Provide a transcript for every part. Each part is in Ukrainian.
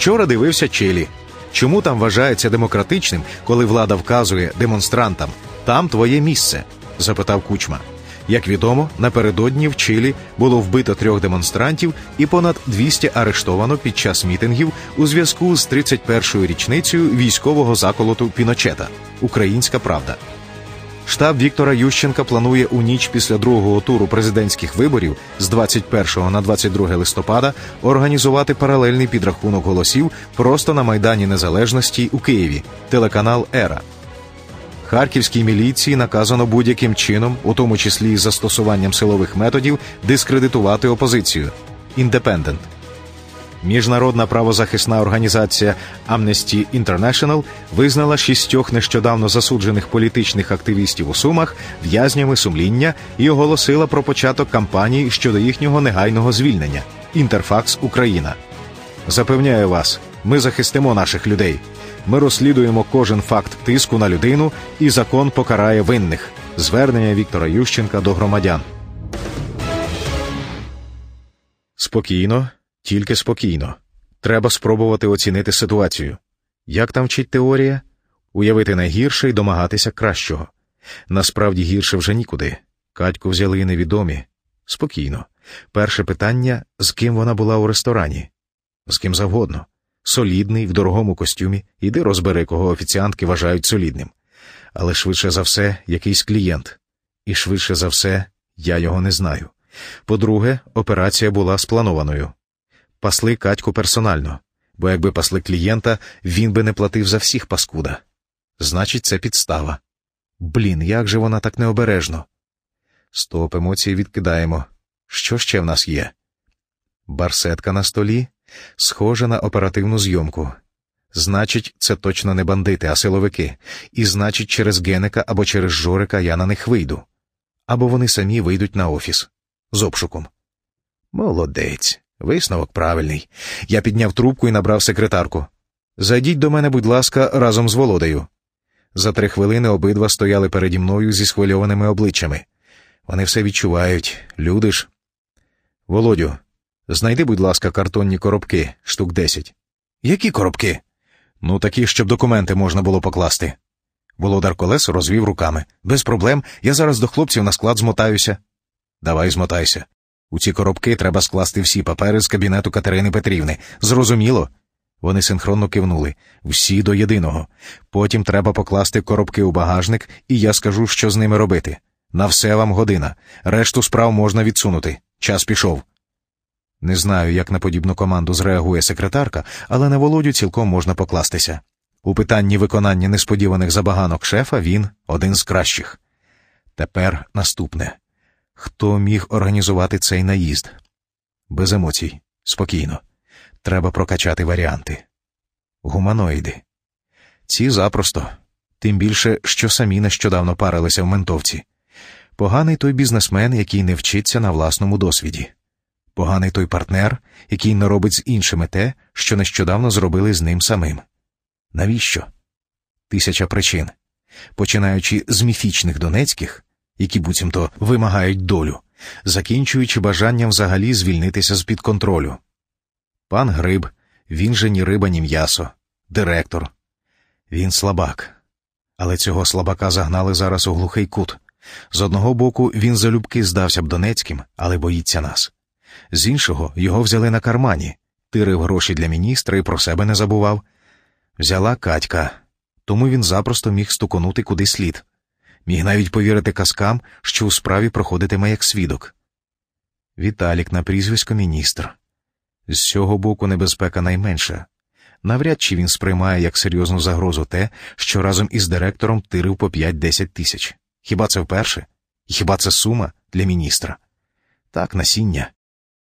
Вчора дивився Челі. Чому там вважається демократичним, коли влада вказує демонстрантам там твоє місце? запитав кучма. Як відомо, напередодні в Чилі було вбито трьох демонстрантів і понад 200 арештовано під час мітингів у зв'язку з 31-ю річницею військового заколоту Піночета. Українська правда. Штаб Віктора Ющенка планує у ніч після другого туру президентських виборів з 21 на 22 листопада організувати паралельний підрахунок голосів просто на Майдані Незалежності у Києві. Телеканал Ера. Харківській міліції наказано будь-яким чином, у тому числі із застосуванням силових методів, дискредитувати опозицію. Індепендент. Міжнародна правозахисна організація Amnesty International визнала шістьох нещодавно засуджених політичних активістів у Сумах в'язнями сумління і оголосила про початок кампанії щодо їхнього негайного звільнення. Інтерфакс Україна. Запевняю вас, ми захистимо наших людей. Ми розслідуємо кожен факт тиску на людину, і закон покарає винних. Звернення Віктора Ющенка до громадян. Спокійно, тільки спокійно. Треба спробувати оцінити ситуацію. Як там вчить теорія? Уявити найгірше і домагатися кращого. Насправді гірше вже нікуди. Катьку взяли невідомі. Спокійно. Перше питання з ким вона була у ресторані? З ким завгодно. Солідний, в дорогому костюмі, іди розбери, кого офіціантки вважають солідним. Але швидше за все, якийсь клієнт. І швидше за все, я його не знаю. По-друге, операція була спланованою. Пасли Катьку персонально, бо якби пасли клієнта, він би не платив за всіх паскуда. Значить, це підстава. Блін, як же вона так необережно. Стоп, емоції відкидаємо. Що ще в нас є? Барсетка на столі, схожа на оперативну зйомку. Значить, це точно не бандити, а силовики, і значить, через Генека або через Жорика я на них вийду. Або вони самі вийдуть на офіс з обшуком. Молодець, висновок правильний. Я підняв трубку і набрав секретарку. Зайдіть до мене, будь ласка, разом з Володею. За три хвилини обидва стояли переді мною зі схвильованими обличчями. Вони все відчувають, люди ж. Володю, знайди, будь ласка, картонні коробки, штук десять. Які коробки? Ну, такі, щоб документи можна було покласти. Володар Колесо розвів руками. Без проблем, я зараз до хлопців на склад змотаюся. Давай змотайся. У ці коробки треба скласти всі папери з кабінету Катерини Петрівни. Зрозуміло? Вони синхронно кивнули всі до єдиного. Потім треба покласти коробки у багажник, і я скажу, що з ними робити. На все вам година. Решту справ можна відсунути. Час пішов. Не знаю, як на подібну команду зреагує секретарка, але на володю цілком можна покластися. У питанні виконання несподіваних забаганок шефа він один з кращих. Тепер наступне хто міг організувати цей наїзд? Без емоцій, спокійно. Треба прокачати варіанти. Гуманоїди. Ці запросто, тим більше, що самі нещодавно парилися в ментовці. Поганий той бізнесмен, який не вчиться на власному досвіді. Поганий той партнер, який не робить з іншими те, що нещодавно зробили з ним самим. Навіщо? Тисяча причин. Починаючи з міфічних донецьких, які буцімто вимагають долю, закінчуючи бажанням взагалі звільнитися з під контролю. Пан Гриб, він же ні риба, ні м'ясо, директор. Він слабак. Але цього слабака загнали зараз у глухий кут. З одного боку, він залюбки здався б Донецьким, але боїться нас. З іншого, його взяли на кармані, тирив гроші для міністра і про себе не забував. Взяла Катька, тому він запросто міг стуконути куди слід, міг навіть повірити казкам, що у справі проходитиме як свідок. Віталік на прізвисько міністр. З цього боку небезпека найменша. Навряд чи він сприймає як серйозну загрозу те, що разом із директором тирив по 5-10 тисяч. Хіба це вперше? хіба це сума для міністра? Так, насіння.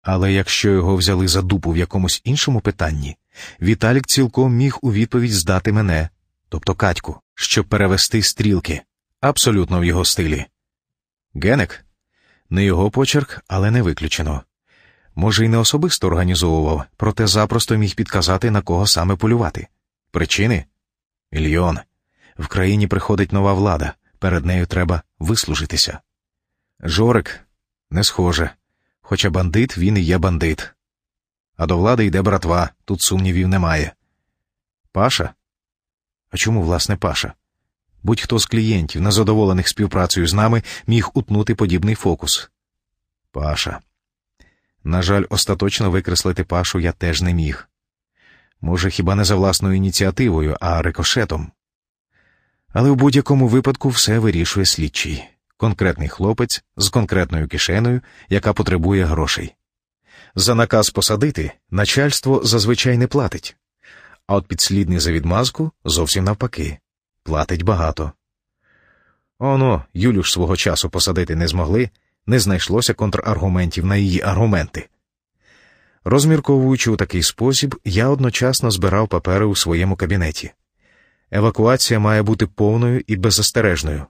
Але якщо його взяли за дупу в якомусь іншому питанні, Віталік цілком міг у відповідь здати мене, тобто Катьку, щоб перевести стрілки, абсолютно в його стилі. Генек не його почерк, але не виключено. Може, й не особисто організовував, проте запросто міг підказати, на кого саме полювати. Причини? Мільйон. В країні приходить нова влада, перед нею треба вислужитися. Жорик не схоже. Хоча бандит він і є бандит. А до влади йде братва, тут сумнівів немає. Паша? А чому, власне, Паша? Будь-хто з клієнтів, незадоволених співпрацею з нами, міг утнути подібний фокус. Паша. На жаль, остаточно викреслити Пашу я теж не міг. Може, хіба не за власною ініціативою, а рикошетом. Але в будь-якому випадку все вирішує слідчий конкретний хлопець з конкретною кишеною, яка потребує грошей. За наказ посадити начальство зазвичай не платить, а от підслідний за відмазку зовсім навпаки платить багато. Оно, Юлю ж свого часу посадити не змогли, не знайшлося контраргументів на її аргументи. Розмірковуючи у такий спосіб, я одночасно збирав папери у своєму кабінеті. Евакуація має бути повною і беззастережною.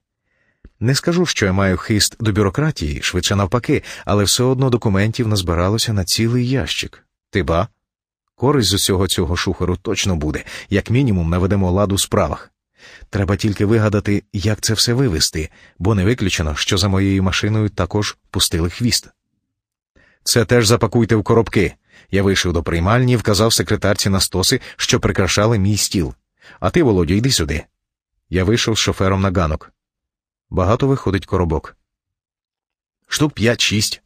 Не скажу, що я маю хист до бюрократії, швидше навпаки, але все одно документів назбиралося на цілий ящик. Ти ба? Користь з усього цього шухеру точно буде, як мінімум наведемо ладу у справах. Треба тільки вигадати, як це все вивести, бо не виключено, що за моєю машиною також пустили хвіст. Це теж запакуйте в коробки. Я вийшов до приймальні і вказав секретарці на стоси, що прикрашали мій стіл. А ти, Володю, йди сюди. Я вийшов з шофером на ганок. Багато виходить коробок. Штук п'ять-шість.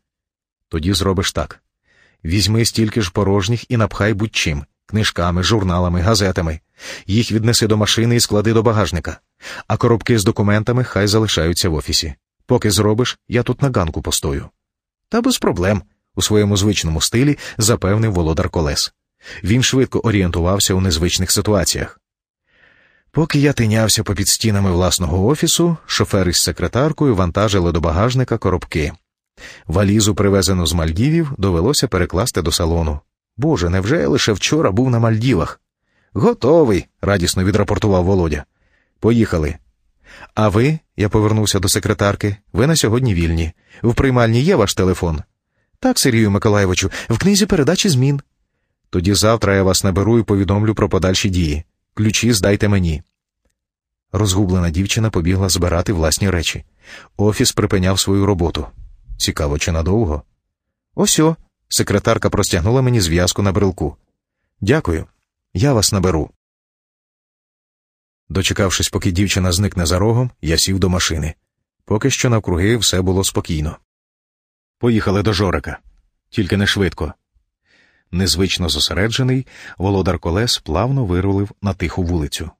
Тоді зробиш так. Візьми стільки ж порожніх і напхай будь-чим книжками, журналами, газетами. Їх віднеси до машини і склади до багажника, а коробки з документами хай залишаються в офісі. Поки зробиш, я тут на ганку постою. Та без проблем, у своєму звичному стилі запевнив володар колес. Він швидко орієнтувався у незвичних ситуаціях. Поки я тинявся попід стінами власного офісу, шофер із секретаркою вантажили до багажника коробки. Валізу, привезену з Мальдівів, довелося перекласти до салону. Боже, невже я лише вчора був на Мальдівах? Готовий, радісно відрапортував Володя. Поїхали. А ви, я повернувся до секретарки, ви на сьогодні вільні. В приймальні є ваш телефон? Так, Сергію Миколаєвичу, в книзі передачі змін. Тоді завтра я вас наберу і повідомлю про подальші дії. Ключі здайте мені. Розгублена дівчина побігла збирати власні речі. Офіс припиняв свою роботу. Цікаво, чи надовго? Осьо. Секретарка простягнула мені зв'язку на брелку. Дякую, я вас наберу. Дочекавшись, поки дівчина зникне за рогом, я сів до машини. Поки що навкруги все було спокійно. Поїхали до Жорика, тільки не швидко. Незвично зосереджений, володар колес плавно вирулив на тиху вулицю.